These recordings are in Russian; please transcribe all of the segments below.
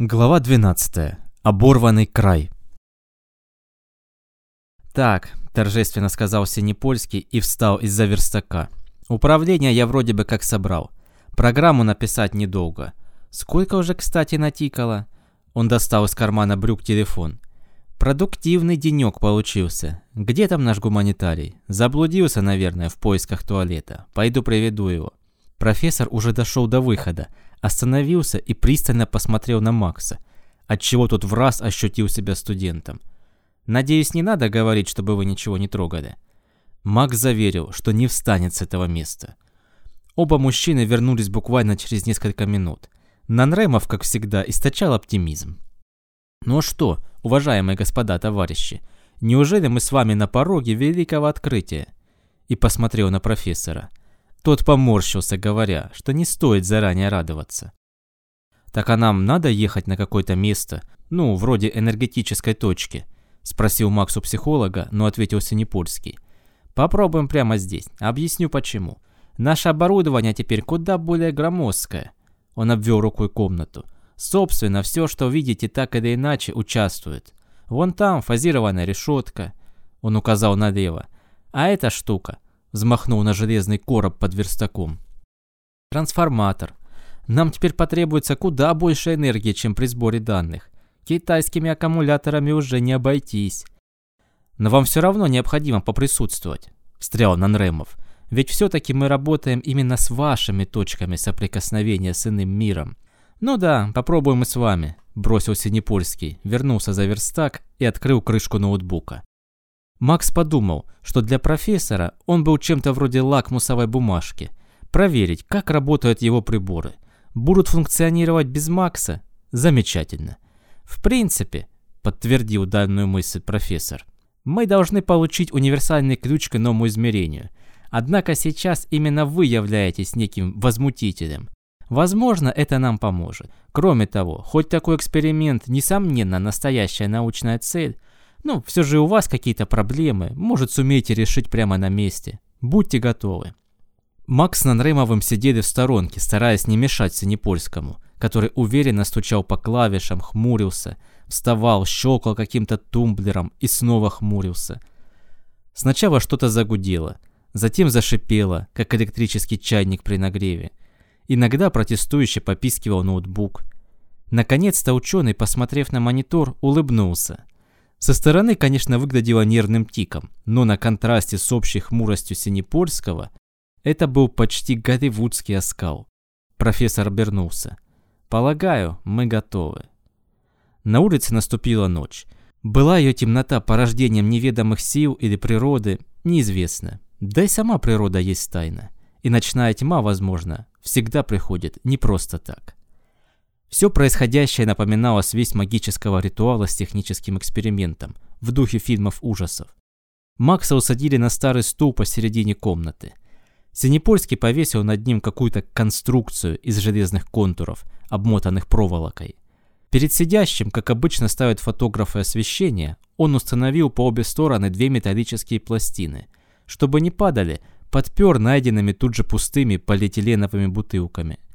Глава 12. Оборванный край. «Так», – торжественно сказал Синепольский и встал из-за верстака. «Управление я вроде бы как собрал. Программу написать недолго. Сколько уже, кстати, натикало?» Он достал из кармана брюк телефон. «Продуктивный денек получился. Где там наш гуманитарий? Заблудился, наверное, в поисках туалета. Пойду приведу его». Профессор уже дошел до выхода, остановился и пристально посмотрел на Макса, отчего тот в раз ощутил себя студентом. «Надеюсь, не надо говорить, чтобы вы ничего не трогали». Макс заверил, что не встанет с этого места. Оба мужчины вернулись буквально через несколько минут. Нанремов, как всегда, источал оптимизм. «Ну что, уважаемые господа товарищи, неужели мы с вами на пороге великого открытия?» И посмотрел на профессора. Тот поморщился, говоря, что не стоит заранее радоваться. «Так а нам надо ехать на какое-то место, ну, вроде энергетической точки?» Спросил Макс у психолога, но ответил Синепольский. «Попробуем прямо здесь. Объясню почему. Наше оборудование теперь куда более громоздкое». Он обвел рукой комнату. «Собственно, все, что видите, так или иначе участвует. Вон там фазированная решетка». Он указал налево. «А эта штука взмахнул на железный короб под верстаком. Трансформатор. Нам теперь потребуется куда больше энергии, чем при сборе данных. Китайскими аккумуляторами уже не обойтись. Но вам все равно необходимо поприсутствовать, встрял Нанремов. Ведь все-таки мы работаем именно с вашими точками соприкосновения с иным миром. Ну да, попробуем и с вами, бросил Синепольский, вернулся за верстак и открыл крышку ноутбука. Макс подумал, что для профессора он был чем-то вроде лакмусовой бумажки. Проверить, как работают его приборы. Будут функционировать без Макса? Замечательно. В принципе, подтвердил данную мысль профессор, мы должны получить универсальный ключ к иному измерению. Однако сейчас именно вы являетесь неким возмутителем. Возможно, это нам поможет. Кроме того, хоть такой эксперимент, несомненно, настоящая научная цель, ну, все же у вас какие-то проблемы, может, сумеете решить прямо на месте. Будьте готовы. Макс с Нанремовым сидели в сторонке, стараясь не мешать Синепольскому, который уверенно стучал по клавишам, хмурился, вставал, щелкал каким-то тумблером и снова хмурился. Сначала что-то загудело, затем зашипело, как электрический чайник при нагреве. Иногда протестующе попискивал ноутбук. Наконец-то ученый, посмотрев на монитор, улыбнулся. Со стороны, конечно, выглядело нервным тиком, но на контрасте с общей хмуростью Синепольского это был почти голливудский оскал. Профессор обернулся. «Полагаю, мы готовы». На улице наступила ночь. Была ее темнота порождением неведомых сил или природы, неизвестно. Да и сама природа есть тайна. И ночная тьма, возможно, всегда приходит не просто так. Все происходящее напоминало связь магического ритуала с техническим экспериментом в духе фильмов ужасов. Макса усадили на старый стул посередине комнаты. Синепольский повесил над ним какую-то конструкцию из железных контуров, обмотанных проволокой. Перед сидящим, как обычно ставят фотографы освещения, он установил по обе стороны две металлические пластины. Чтобы не падали, подпер найденными тут же пустыми полиэтиленовыми бутылками –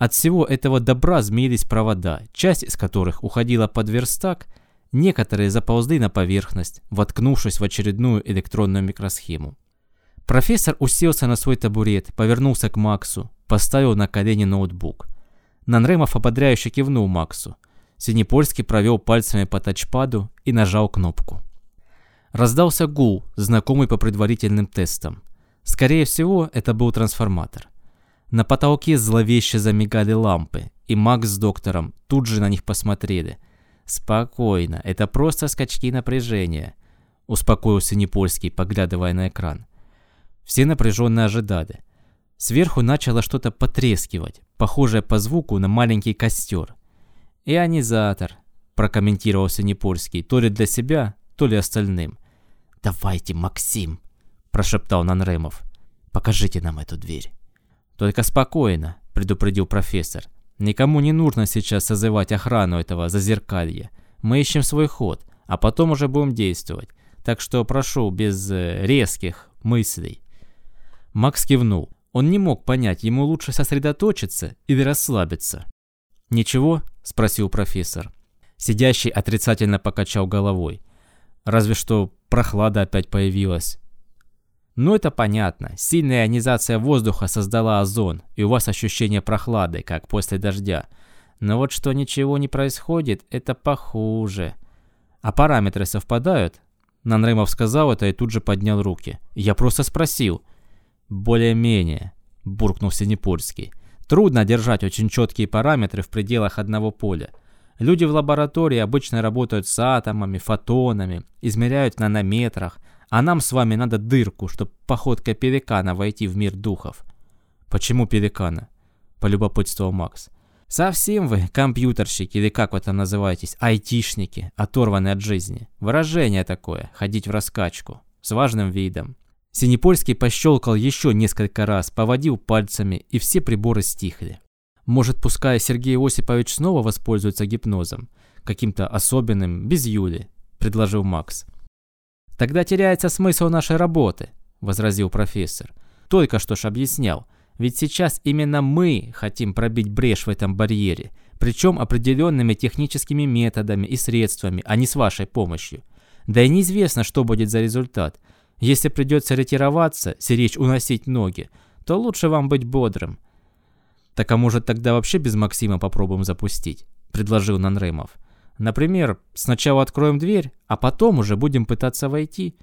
от всего этого добра змеились провода, часть из которых уходила под верстак, некоторые заползли на поверхность, воткнувшись в очередную электронную микросхему. Профессор уселся на свой табурет, повернулся к Максу, поставил на колени ноутбук. Нанремов ободряюще кивнул Максу. Синепольский провел пальцами по тачпаду и нажал кнопку. Раздался гул, знакомый по предварительным тестам. Скорее всего, это был трансформатор. На потолке зловеще замигали лампы, и Макс с доктором тут же на них посмотрели. «Спокойно, это просто скачки напряжения», — успокоился Непольский, поглядывая на экран. Все напряженно ожидали. Сверху начало что-то потрескивать, похожее по звуку на маленький костер. «Ионизатор», — прокомментировался Непольский, то ли для себя, то ли остальным. «Давайте, Максим», — прошептал Нанремов. «Покажите нам эту дверь». «Только спокойно», — предупредил профессор. «Никому не нужно сейчас созывать охрану этого зазеркалья. Мы ищем свой ход, а потом уже будем действовать. Так что прошу, без э, резких мыслей». Макс кивнул. Он не мог понять, ему лучше сосредоточиться или расслабиться. «Ничего?» – спросил профессор. Сидящий отрицательно покачал головой. Разве что прохлада опять появилась. Ну это понятно. Сильная ионизация воздуха создала озон, и у вас ощущение прохлады, как после дождя. Но вот что ничего не происходит, это похуже. А параметры совпадают? Нанрымов сказал это и тут же поднял руки. Я просто спросил. Более-менее, буркнул Синепольский. Трудно держать очень четкие параметры в пределах одного поля. Люди в лаборатории обычно работают с атомами, фотонами, измеряют в нанометрах, а нам с вами надо дырку, чтобы походкой пеликана войти в мир духов. Почему пеликана? Полюбопытствовал Макс. Совсем вы, компьютерщики, или как вы там называетесь, айтишники, оторванные от жизни. Выражение такое, ходить в раскачку, с важным видом. Синепольский пощелкал еще несколько раз, поводил пальцами, и все приборы стихли. Может, пускай Сергей Осипович снова воспользуется гипнозом, каким-то особенным, без Юли, предложил Макс. Тогда теряется смысл нашей работы, возразил профессор. Только что ж объяснял, ведь сейчас именно мы хотим пробить брешь в этом барьере, причем определенными техническими методами и средствами, а не с вашей помощью. Да и неизвестно, что будет за результат. Если придется ретироваться, сиречь уносить ноги, то лучше вам быть бодрым. Так а может тогда вообще без Максима попробуем запустить? Предложил Нанремов. Например, сначала откроем дверь, а потом уже будем пытаться войти.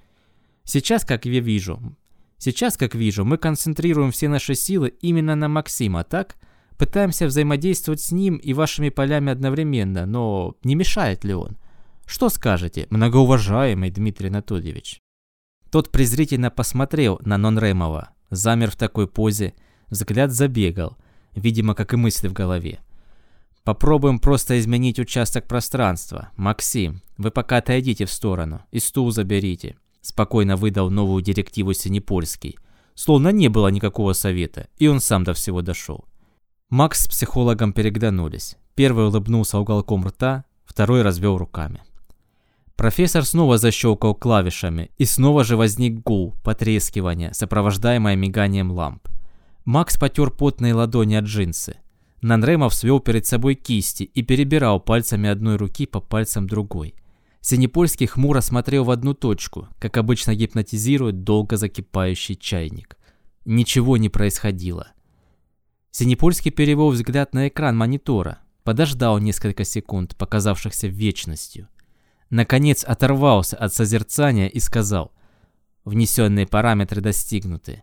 Сейчас, как я вижу, Сейчас, как вижу, мы концентрируем все наши силы именно на Максима, так? Пытаемся взаимодействовать с ним и вашими полями одновременно, но не мешает ли он? Что скажете, многоуважаемый Дмитрий Анатольевич? Тот презрительно посмотрел на Нонремова, замер в такой позе, взгляд забегал, видимо, как и мысли в голове. Попробуем просто изменить участок пространства. Максим, вы пока отойдите в сторону и стул заберите. Спокойно выдал новую директиву Синепольский. Словно не было никакого совета, и он сам до всего дошел. Макс с психологом переглянулись. Первый улыбнулся уголком рта, второй развел руками. Профессор снова защелкал клавишами, и снова же возник гул, потрескивание, сопровождаемое миганием ламп. Макс потер потные ладони от джинсы. Нанремов свел перед собой кисти и перебирал пальцами одной руки по пальцам другой – Синепольский хмуро смотрел в одну точку, как обычно гипнотизирует долго закипающий чайник. Ничего не происходило. Синепольский перевел взгляд на экран монитора, подождал несколько секунд, показавшихся вечностью. Наконец оторвался от созерцания и сказал «Внесенные параметры достигнуты».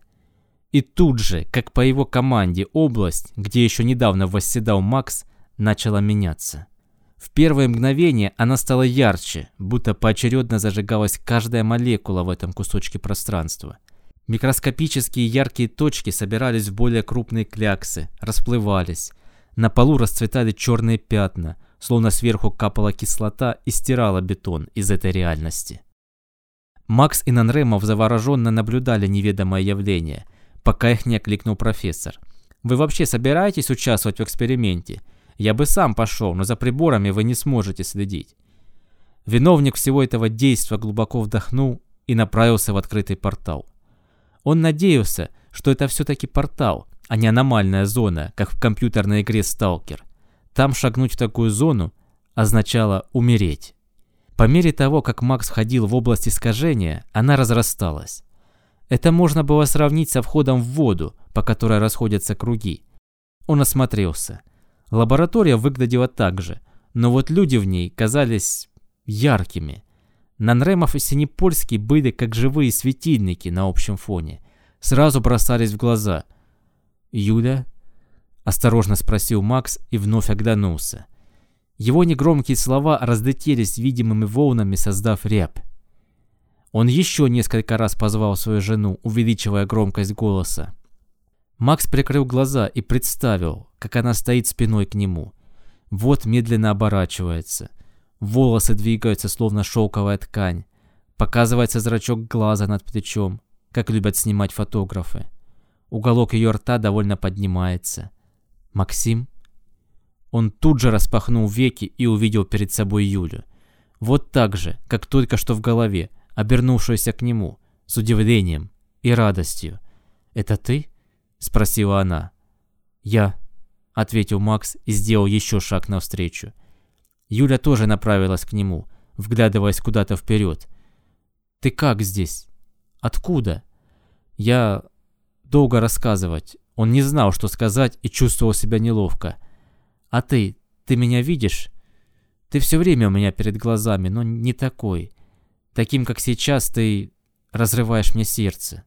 И тут же, как по его команде, область, где еще недавно восседал Макс, начала меняться. В первое мгновение она стала ярче, будто поочередно зажигалась каждая молекула в этом кусочке пространства. Микроскопические яркие точки собирались в более крупные кляксы, расплывались. На полу расцветали черные пятна, словно сверху капала кислота и стирала бетон из этой реальности. Макс и Нанремов завороженно наблюдали неведомое явление, пока их не окликнул профессор. «Вы вообще собираетесь участвовать в эксперименте?» Я бы сам пошел, но за приборами вы не сможете следить. Виновник всего этого действа глубоко вдохнул и направился в открытый портал. Он надеялся, что это все-таки портал, а не аномальная зона, как в компьютерной игре «Сталкер». Там шагнуть в такую зону означало умереть. По мере того, как Макс входил в область искажения, она разрасталась. Это можно было сравнить со входом в воду, по которой расходятся круги. Он осмотрелся. Лаборатория выглядела так же, но вот люди в ней казались яркими. Нанремов и Синепольский были как живые светильники на общем фоне. Сразу бросались в глаза. «Юля?» – осторожно спросил Макс и вновь оглянулся. Его негромкие слова разлетелись видимыми волнами, создав рябь. Он еще несколько раз позвал свою жену, увеличивая громкость голоса. Макс прикрыл глаза и представил, как она стоит спиной к нему. Вот медленно оборачивается. Волосы двигаются, словно шелковая ткань. Показывается зрачок глаза над плечом, как любят снимать фотографы. Уголок ее рта довольно поднимается. «Максим?» Он тут же распахнул веки и увидел перед собой Юлю. Вот так же, как только что в голове, обернувшуюся к нему, с удивлением и радостью. «Это ты?» — спросила она. «Я», ответил Макс и сделал еще шаг навстречу. Юля тоже направилась к нему, вглядываясь куда-то вперед. «Ты как здесь? Откуда?» Я долго рассказывать. Он не знал, что сказать и чувствовал себя неловко. «А ты? Ты меня видишь? Ты все время у меня перед глазами, но не такой. Таким, как сейчас, ты разрываешь мне сердце».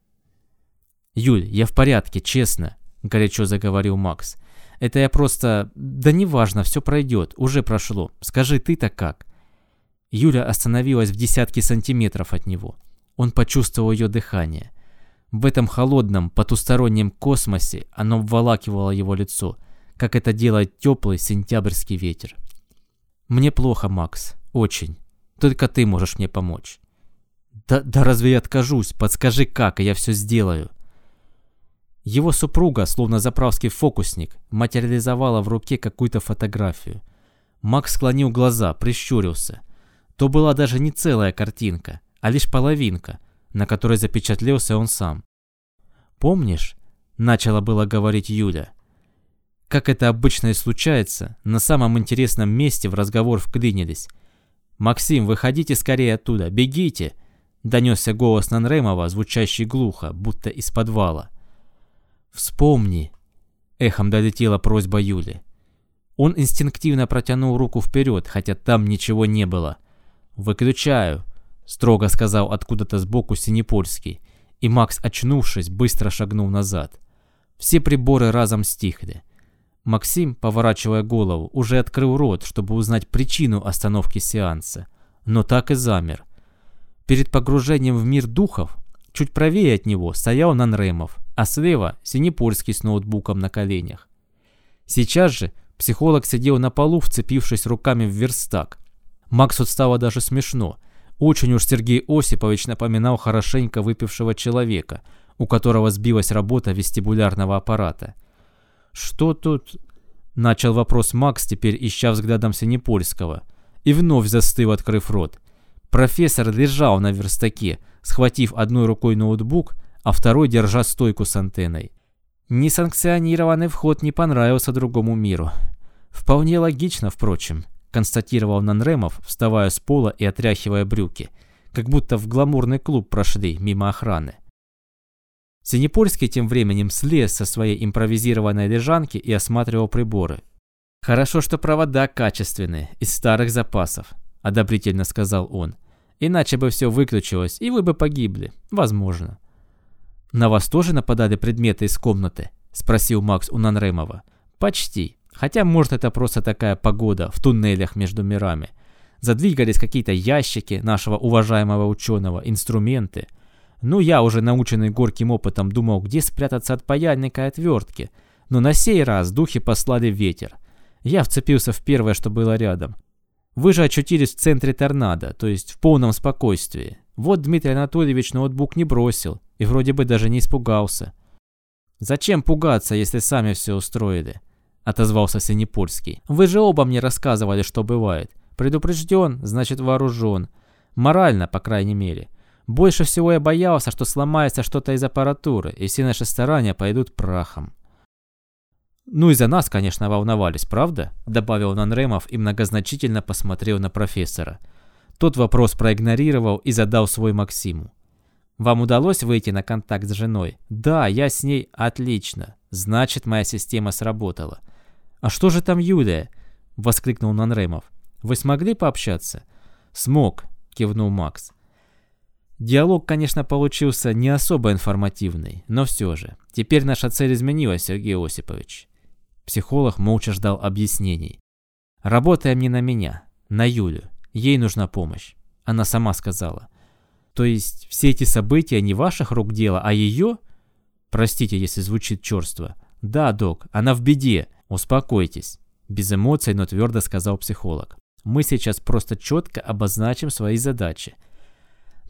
«Юль, я в порядке, честно», — горячо заговорил Макс. «Это я просто... Да неважно, все пройдет, уже прошло. Скажи, ты-то как?» Юля остановилась в десятке сантиметров от него. Он почувствовал ее дыхание. В этом холодном, потустороннем космосе оно обволакивало его лицо, как это делает теплый сентябрьский ветер. «Мне плохо, Макс. Очень. Только ты можешь мне помочь». «Да, да разве я откажусь? Подскажи как, и я все сделаю». Его супруга, словно заправский фокусник, материализовала в руке какую-то фотографию. Макс склонил глаза, прищурился. То была даже не целая картинка, а лишь половинка, на которой запечатлелся он сам. «Помнишь?» – начала было говорить Юля. Как это обычно и случается, на самом интересном месте в разговор вклинились. «Максим, выходите скорее оттуда, бегите!» – донесся голос Нанремова, звучащий глухо, будто из подвала. «Вспомни!» – эхом долетела просьба Юли. Он инстинктивно протянул руку вперед, хотя там ничего не было. «Выключаю!» – строго сказал откуда-то сбоку Синепольский, и Макс, очнувшись, быстро шагнул назад. Все приборы разом стихли. Максим, поворачивая голову, уже открыл рот, чтобы узнать причину остановки сеанса, но так и замер. Перед погружением в мир духов Чуть правее от него стоял Нанремов, а слева – Синепольский с ноутбуком на коленях. Сейчас же психолог сидел на полу, вцепившись руками в верстак. Максу стало даже смешно. Очень уж Сергей Осипович напоминал хорошенько выпившего человека, у которого сбилась работа вестибулярного аппарата. «Что тут?» – начал вопрос Макс, теперь ища взглядом Синепольского. И вновь застыл, открыв рот. Профессор лежал на верстаке, схватив одной рукой ноутбук, а второй держа стойку с антенной. Несанкционированный вход не понравился другому миру. Вполне логично, впрочем, констатировал Нанремов, вставая с пола и отряхивая брюки, как будто в гламурный клуб прошли мимо охраны. Синепольский тем временем слез со своей импровизированной лежанки и осматривал приборы. «Хорошо, что провода качественные, из старых запасов», – одобрительно сказал он. Иначе бы все выключилось, и вы бы погибли. Возможно. «На вас тоже нападали предметы из комнаты?» – спросил Макс у Нанремова. «Почти. Хотя, может, это просто такая погода в туннелях между мирами. Задвигались какие-то ящики нашего уважаемого ученого, инструменты. Ну, я уже наученный горьким опытом думал, где спрятаться от паяльника и отвертки. Но на сей раз духи послали ветер. Я вцепился в первое, что было рядом. Вы же очутились в центре торнадо, то есть в полном спокойствии. Вот Дмитрий Анатольевич ноутбук не бросил и вроде бы даже не испугался. «Зачем пугаться, если сами все устроили?» – отозвался Синепольский. «Вы же оба мне рассказывали, что бывает. Предупрежден, значит вооружен. Морально, по крайней мере. Больше всего я боялся, что сломается что-то из аппаратуры, и все наши старания пойдут прахом. «Ну и за нас, конечно, волновались, правда?» – добавил Нанремов и многозначительно посмотрел на профессора. Тот вопрос проигнорировал и задал свой Максиму. «Вам удалось выйти на контакт с женой?» «Да, я с ней отлично. Значит, моя система сработала». «А что же там Юлия?» – воскликнул Нанремов. «Вы смогли пообщаться?» «Смог», – кивнул Макс. Диалог, конечно, получился не особо информативный, но все же. Теперь наша цель изменилась, Сергей Осипович. Психолог молча ждал объяснений. «Работаем не на меня, на Юлю. Ей нужна помощь». Она сама сказала. «То есть все эти события не ваших рук дело, а ее?» «Простите, если звучит черство». «Да, док, она в беде. Успокойтесь». Без эмоций, но твердо сказал психолог. «Мы сейчас просто четко обозначим свои задачи».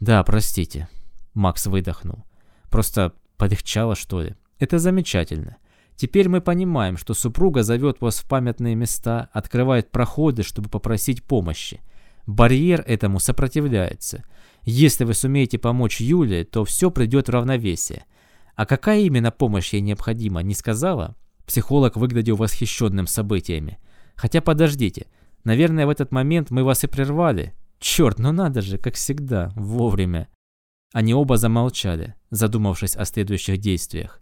«Да, простите». Макс выдохнул. «Просто полегчало, что ли? Это замечательно. Теперь мы понимаем, что супруга зовет вас в памятные места, открывает проходы, чтобы попросить помощи. Барьер этому сопротивляется. Если вы сумеете помочь Юле, то все придет в равновесие. А какая именно помощь ей необходима, не сказала? Психолог выглядел восхищенным событиями. Хотя подождите, наверное, в этот момент мы вас и прервали. Черт, ну надо же, как всегда, вовремя. Они оба замолчали, задумавшись о следующих действиях.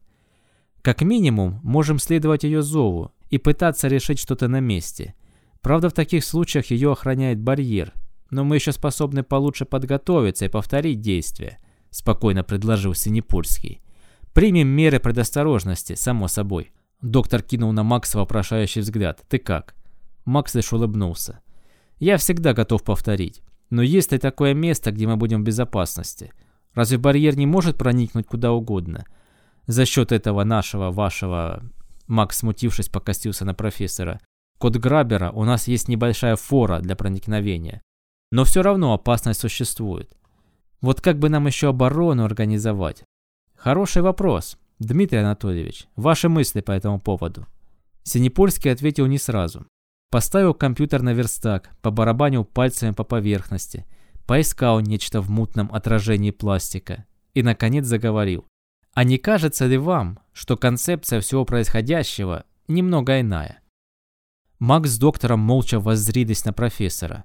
Как минимум, можем следовать ее зову и пытаться решить что-то на месте. Правда, в таких случаях ее охраняет барьер, но мы еще способны получше подготовиться и повторить действия, спокойно предложил Синепульский. Примем меры предосторожности, само собой. Доктор кинул на Макса вопрошающий взгляд. Ты как? Макс лишь улыбнулся. Я всегда готов повторить. Но есть ли такое место, где мы будем в безопасности? Разве барьер не может проникнуть куда угодно? За счет этого нашего, вашего... Макс, смутившись, покостился на профессора. Код Грабера у нас есть небольшая фора для проникновения. Но все равно опасность существует. Вот как бы нам еще оборону организовать? Хороший вопрос. Дмитрий Анатольевич, ваши мысли по этому поводу? Синепольский ответил не сразу. Поставил компьютер на верстак, побарабанил пальцами по поверхности, поискал нечто в мутном отражении пластика и, наконец, заговорил. А не кажется ли вам, что концепция всего происходящего немного иная? Макс с доктором молча воззрились на профессора.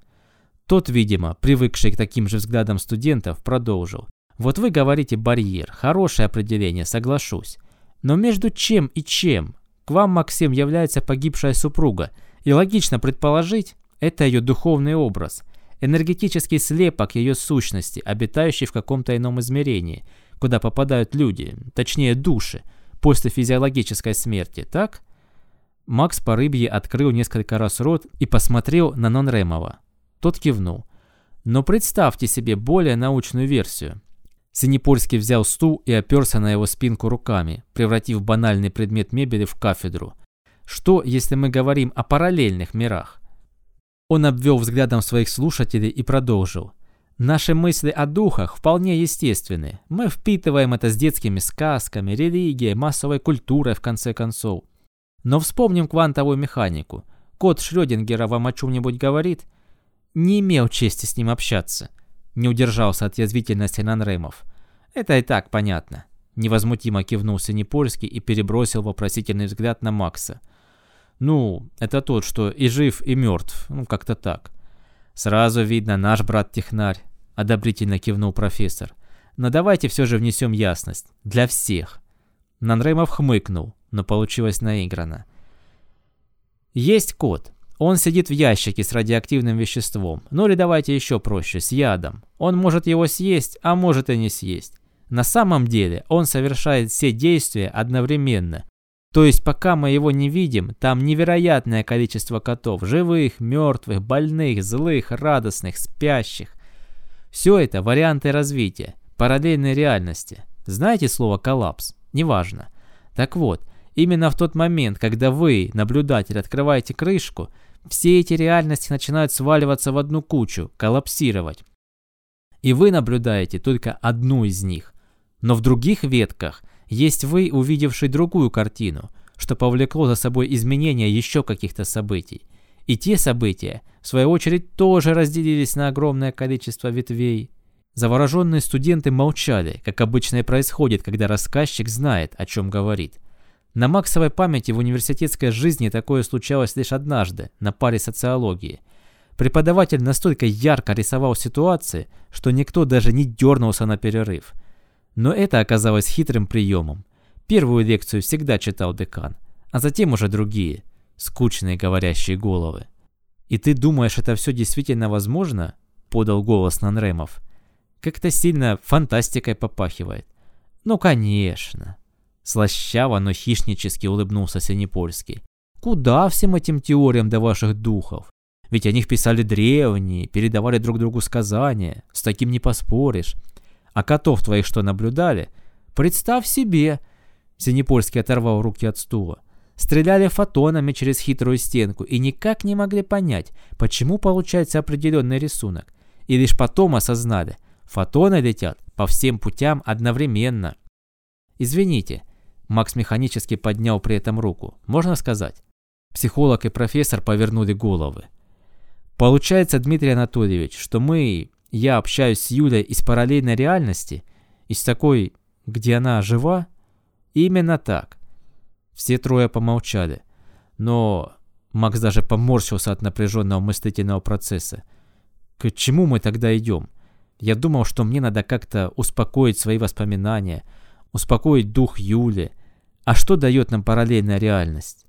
Тот, видимо, привыкший к таким же взглядам студентов, продолжил. Вот вы говорите барьер, хорошее определение, соглашусь. Но между чем и чем? К вам, Максим, является погибшая супруга, и логично предположить, это ее духовный образ, энергетический слепок ее сущности, обитающий в каком-то ином измерении, куда попадают люди, точнее души, после физиологической смерти, так? Макс по рыбье открыл несколько раз рот и посмотрел на Нонремова. Тот кивнул. Но представьте себе более научную версию. Синепольский взял стул и оперся на его спинку руками, превратив банальный предмет мебели в кафедру. Что, если мы говорим о параллельных мирах? Он обвел взглядом своих слушателей и продолжил. Наши мысли о духах вполне естественны. Мы впитываем это с детскими сказками, религией, массовой культурой, в конце концов. Но вспомним квантовую механику. Код Шрёдингера вам о чем-нибудь говорит? Не имел чести с ним общаться. Не удержался от язвительности Нанремов. Это и так понятно. Невозмутимо кивнул Синепольский и перебросил вопросительный взгляд на Макса. Ну, это тот, что и жив, и мертв. Ну, как-то так. Сразу видно, наш брат-технарь. Одобрительно кивнул профессор. Но давайте все же внесем ясность. Для всех. Нанремов хмыкнул но получилось наигранно. Есть код. Он сидит в ящике с радиоактивным веществом. Ну или давайте еще проще, с ядом. Он может его съесть, а может и не съесть. На самом деле он совершает все действия одновременно. То есть пока мы его не видим, там невероятное количество котов. Живых, мертвых, больных, злых, радостных, спящих. Все это варианты развития, параллельной реальности. Знаете слово «коллапс»? Неважно. Так вот, Именно в тот момент, когда вы, наблюдатель, открываете крышку, все эти реальности начинают сваливаться в одну кучу, коллапсировать. И вы наблюдаете только одну из них. Но в других ветках есть вы, увидевший другую картину, что повлекло за собой изменения еще каких-то событий. И те события, в свою очередь, тоже разделились на огромное количество ветвей. Завороженные студенты молчали, как обычно и происходит, когда рассказчик знает, о чем говорит. На Максовой памяти в университетской жизни такое случалось лишь однажды, на паре социологии. Преподаватель настолько ярко рисовал ситуации, что никто даже не дернулся на перерыв. Но это оказалось хитрым приемом. Первую лекцию всегда читал декан, а затем уже другие, скучные говорящие головы. «И ты думаешь, это все действительно возможно?» – подал голос Нанремов. «Как-то сильно фантастикой попахивает». «Ну, конечно». Слащаво, но хищнически улыбнулся Синепольский. Куда всем этим теориям до ваших духов? Ведь о них писали древние, передавали друг другу сказания. С таким не поспоришь. А котов твоих что наблюдали? Представь себе. Синепольский оторвал руки от стула. Стреляли фотонами через хитрую стенку и никак не могли понять, почему получается определенный рисунок. И лишь потом осознали, фотоны летят по всем путям одновременно. Извините, Макс механически поднял при этом руку. Можно сказать? Психолог и профессор повернули головы. Получается, Дмитрий Анатольевич, что мы, я общаюсь с Юлей из параллельной реальности, из такой, где она жива? Именно так. Все трое помолчали. Но Макс даже поморщился от напряженного мыслительного процесса. К чему мы тогда идем? Я думал, что мне надо как-то успокоить свои воспоминания, успокоить дух Юли. А что дает нам параллельная реальность?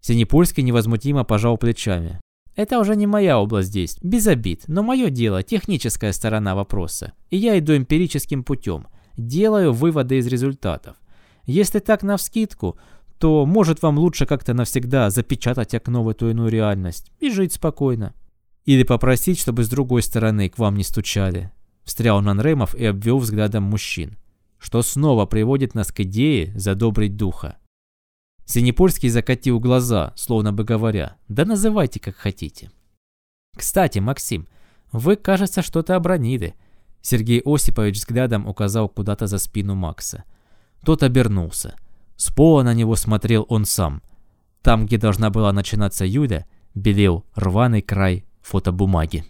Синепольский невозмутимо пожал плечами. Это уже не моя область действий, без обид, но мое дело – техническая сторона вопроса. И я иду эмпирическим путем, делаю выводы из результатов. Если так навскидку, то может вам лучше как-то навсегда запечатать окно в эту иную реальность и жить спокойно. Или попросить, чтобы с другой стороны к вам не стучали. Встрял Нанремов и обвел взглядом мужчин. Что снова приводит нас к идее задобрить духа. Синепольский закатил глаза, словно бы говоря, да называйте как хотите. Кстати, Максим, вы, кажется, что-то обронили. Сергей Осипович взглядом указал куда-то за спину Макса. Тот обернулся. С пола на него смотрел он сам. Там, где должна была начинаться Юля, белел рваный край фотобумаги.